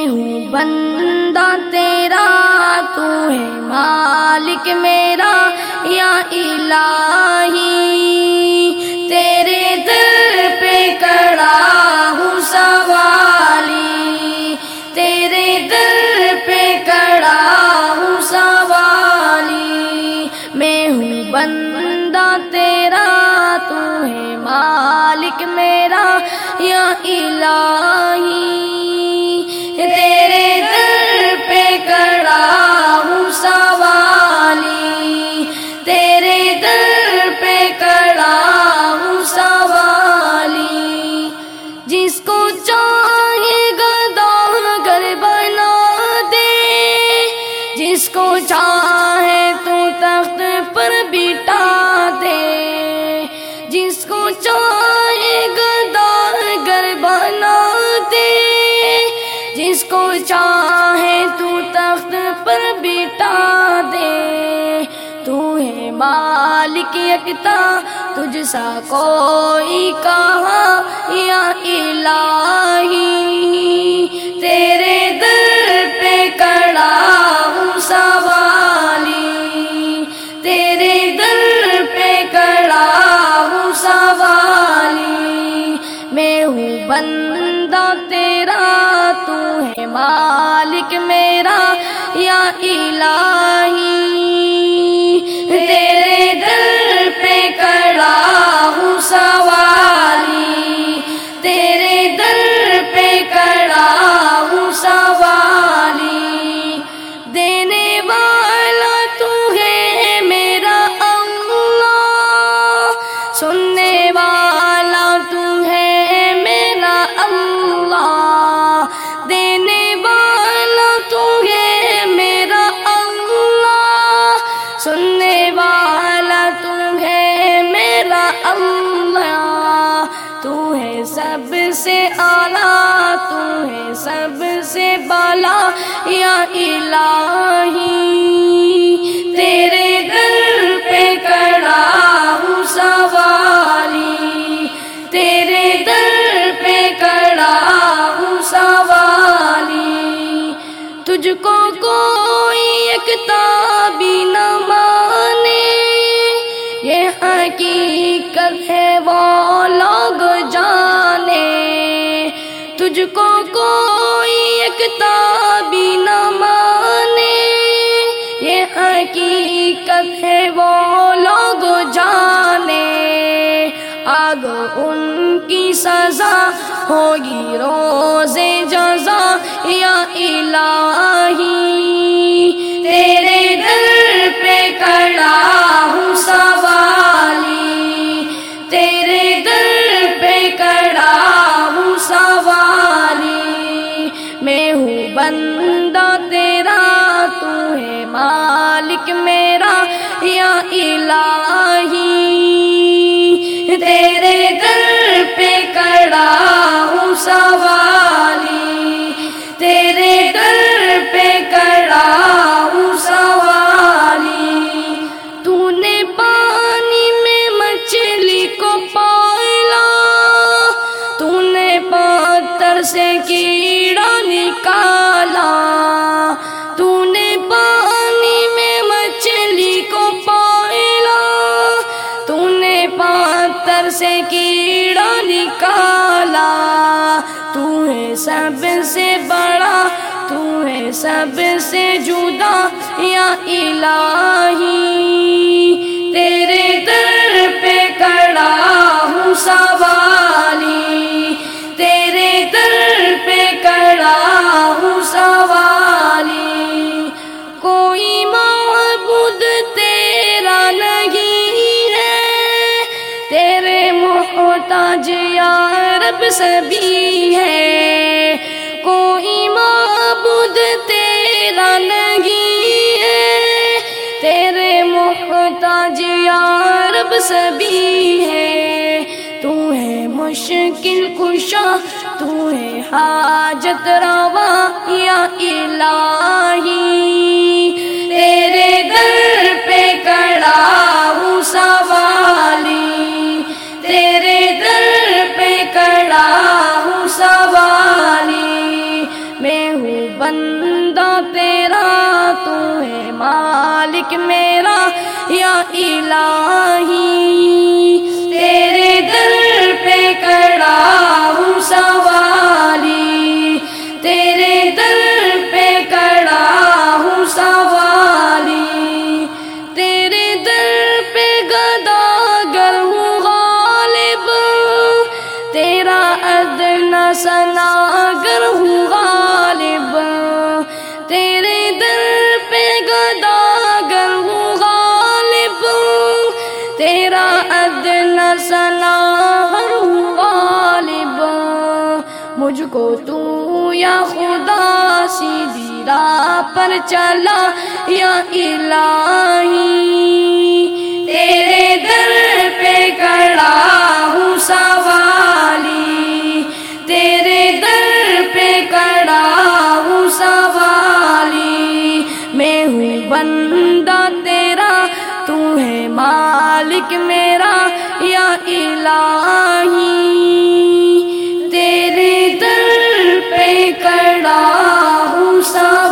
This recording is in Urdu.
میں ہوں بندہ تیرا، تو ہے مالک میرا، یا الہی۔ تیرے دل پہ کڑا ہوں سوالی۔ تیرے دل پہ کڑا ہوں سوالی۔ میں ہوں بندہ تیرا، تو ہے مالک میرا، یا الہی۔ جس کو چاہے تو تخت پر بٹا دے۔ جس کو چاہے گدا گر بنا دے۔ جس کو چاہے تو تخت پر بٹا دے۔ تو ہے مالک یکتا، تجھ سا کوئی کہا یا الہی سوالی میں ہوں بندہ تیرا تو ہے مالک میرا یا الہی۔ سے بالا یا الہی، تیرے در پہ کڑا ہوں سوالی تیرے در پہ کڑا ہوں سوالی تجھ کو کوئی ایکتا بھی نہ مانے، یہ حقیقت ہے وہ لوگ جانے تجھ کو دیکھتا بھی نہ مانے۔ یہ حقیقت ہے وہ لوگ جانے۔ آگ ان کی سزا ہوگی روز جزا یا الہی۔ میں ہوں بندہ تیرا، تو ہے مالک میرا، یا الہی۔ تیرے در پہ کڑا ہوں سوالی۔ تیرے در پہ کڑا ہوں سوالی۔ تو نے پانی میں مچھلی کو پالا سے کیڑا نکالا۔ تو نے پانی میں مچھلی کو پالا۔ تو نے پتھر سے کیڑا نکالا۔ تو ہے سب سے بڑا تو ہے سب سے جدا یا الہی۔ تیرے در پہ کڑا ہوں سوالی محتاج یا رب سبھی ہے۔ کوئی معبود تیرا نہیں ہے۔ تیرے محتاج یا رب سبھی ہے۔ تو ہے مشکل کشا، تو ہے حاجت روا یا الہی۔ تیرے در پہ کڑا ہوں سوالی مالک میرا یا الہی تیرے دل پہ کڑا ہوں سوالی مجھ کو تو یا خدا سیدھی راہ پر چلا یا الہی تیرے در پہ کڑا ہوں سوالی تیرے در پہ کڑا ہوں سوالی میں ہوں بندہ تیرا تو ہے مالک میرا یا الہی اللہ